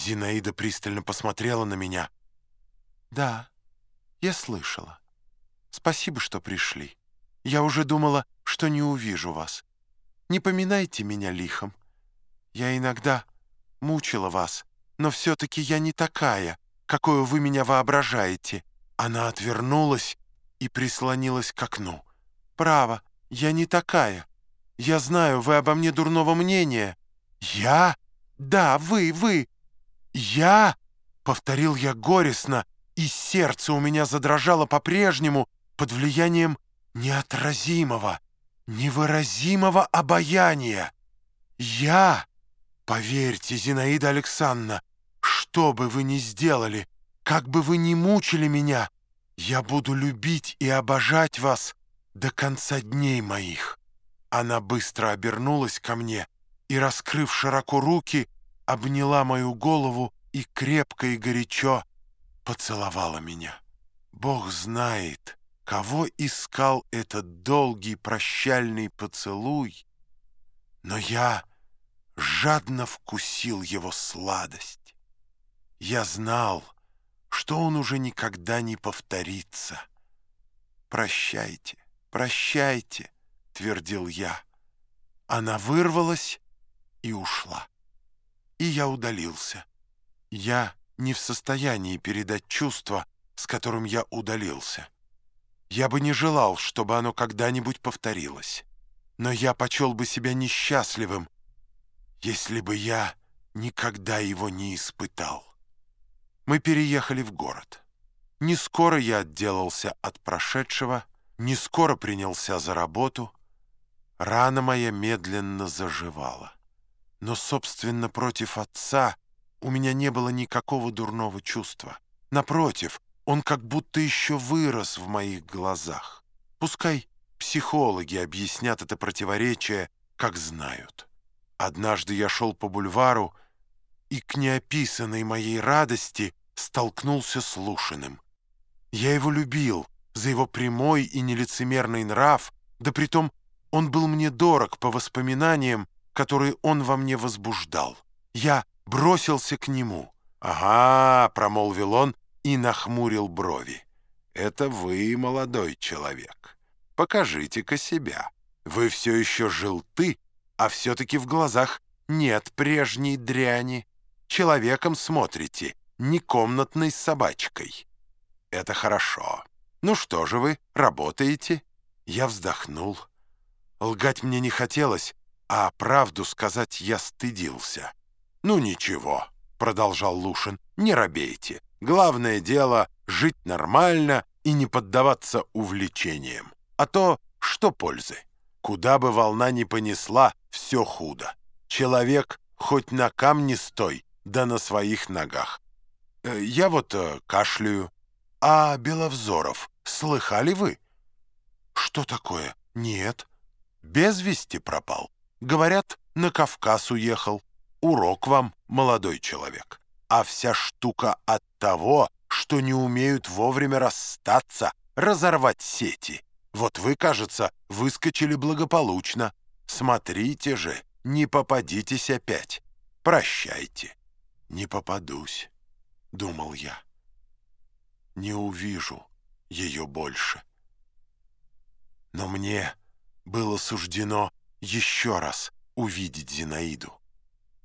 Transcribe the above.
Зинаида пристально посмотрела на меня. «Да, я слышала. Спасибо, что пришли. Я уже думала, что не увижу вас. Не поминайте меня лихом. Я иногда мучила вас, но все-таки я не такая, какую вы меня воображаете». Она отвернулась и прислонилась к окну. «Право, я не такая. Я знаю, вы обо мне дурного мнения». «Я? Да, вы, вы. Я?» — повторил я горестно, и сердце у меня задрожало по-прежнему под влиянием неотразимого, невыразимого обаяния. «Я? Поверьте, Зинаида Александровна, что бы вы ни сделали, как бы вы ни мучили меня, я буду любить и обожать вас до конца дней моих». Она быстро обернулась ко мне и, раскрыв широко руки, обняла мою голову и крепко и горячо поцеловала меня. Бог знает, кого искал этот долгий прощальный поцелуй, но я жадно вкусил его сладость. Я знал, что он уже никогда не повторится. «Прощайте, прощайте», — твердил я. Она вырвалась и ушла. И я удалился. Я не в состоянии передать чувство, с которым я удалился. Я бы не желал, чтобы оно когда-нибудь повторилось. Но я почел бы себя несчастливым, если бы я никогда его не испытал. Мы переехали в город. Не скоро я отделался от прошедшего, не скоро принялся за работу. Рана моя медленно заживала. Но, собственно, против отца у меня не было никакого дурного чувства. Напротив, он как будто еще вырос в моих глазах. Пускай психологи объяснят это противоречие, как знают. Однажды я шел по бульвару и к неописанной моей радости столкнулся с Лушиным. Я его любил за его прямой и нелицемерный нрав, да притом он был мне дорог по воспоминаниям, которые он во мне возбуждал. Я бросился к нему. «Ага», — промолвил он и нахмурил брови. «Это вы, молодой человек. Покажите-ка себя. Вы все еще желты, а все-таки в глазах нет прежней дряни. Человеком смотрите, не комнатной собачкой. Это хорошо. Ну что же вы, работаете?» Я вздохнул. Лгать мне не хотелось, а правду сказать я стыдился. «Ну ничего», — продолжал Лушин, — «не робейте. Главное дело — жить нормально и не поддаваться увлечениям. А то что пользы? Куда бы волна ни понесла, все худо. Человек хоть на камне стой, да на своих ногах. Э, я вот э, кашляю. А Беловзоров, слыхали вы? Что такое? Нет. Без вести пропал. Говорят, на Кавказ уехал. Урок вам, молодой человек. А вся штука от того, что не умеют вовремя расстаться, разорвать сети. Вот вы, кажется, выскочили благополучно. Смотрите же, не попадитесь опять. Прощайте. Не попадусь, думал я. Не увижу ее больше. Но мне было суждено еще раз увидеть Зинаиду.